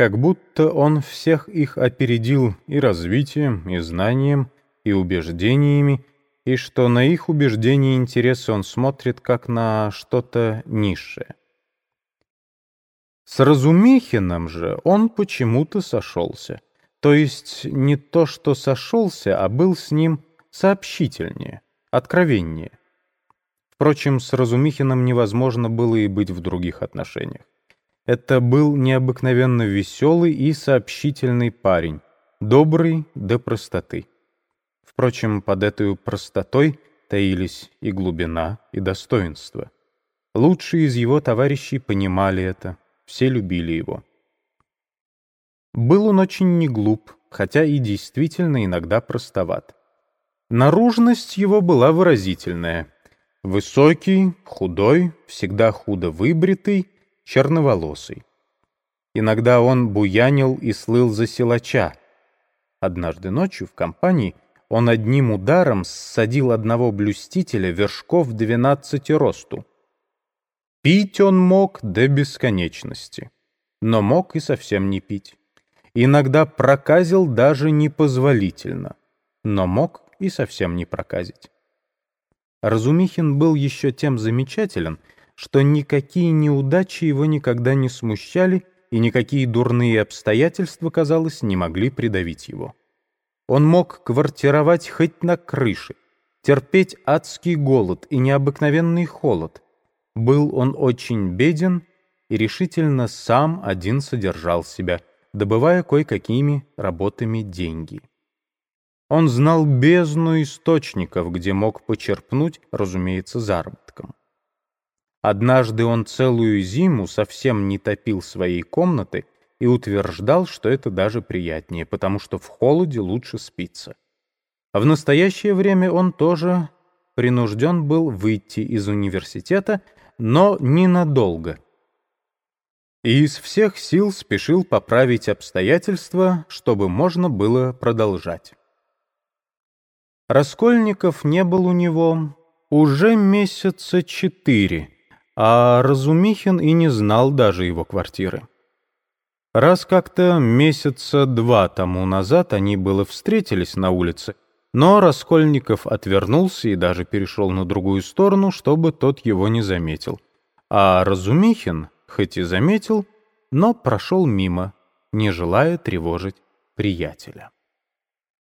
как будто он всех их опередил и развитием, и знанием, и убеждениями, и что на их убеждения и интересы он смотрит как на что-то низшее. С Разумихиным же он почему-то сошелся. То есть не то, что сошелся, а был с ним сообщительнее, откровеннее. Впрочем, с Разумихиным невозможно было и быть в других отношениях. Это был необыкновенно веселый и сообщительный парень, добрый до простоты. Впрочем, под этой простотой таились и глубина, и достоинство. Лучшие из его товарищей понимали это, все любили его. Был он очень не глуп, хотя и действительно иногда простоват. Наружность его была выразительная. Высокий, худой, всегда худо выбритый, черноволосый. Иногда он буянил и слыл за силача. Однажды ночью в компании он одним ударом ссадил одного блюстителя вершков двенадцати росту. Пить он мог до бесконечности, но мог и совсем не пить. Иногда проказил даже непозволительно, но мог и совсем не проказить. Разумихин был еще тем замечателен, что никакие неудачи его никогда не смущали и никакие дурные обстоятельства, казалось, не могли придавить его. Он мог квартировать хоть на крыше, терпеть адский голод и необыкновенный холод. Был он очень беден и решительно сам один содержал себя, добывая кое-какими работами деньги. Он знал бездну источников, где мог почерпнуть, разумеется, заработком. Однажды он целую зиму совсем не топил своей комнаты и утверждал, что это даже приятнее, потому что в холоде лучше спится. А в настоящее время он тоже принужден был выйти из университета, но ненадолго — и из всех сил спешил поправить обстоятельства, чтобы можно было продолжать. Раскольников не был у него уже месяца четыре, а Разумихин и не знал даже его квартиры. Раз как-то месяца два тому назад они было встретились на улице, но Раскольников отвернулся и даже перешел на другую сторону, чтобы тот его не заметил. А Разумихин хоть и заметил, но прошел мимо, не желая тревожить приятеля.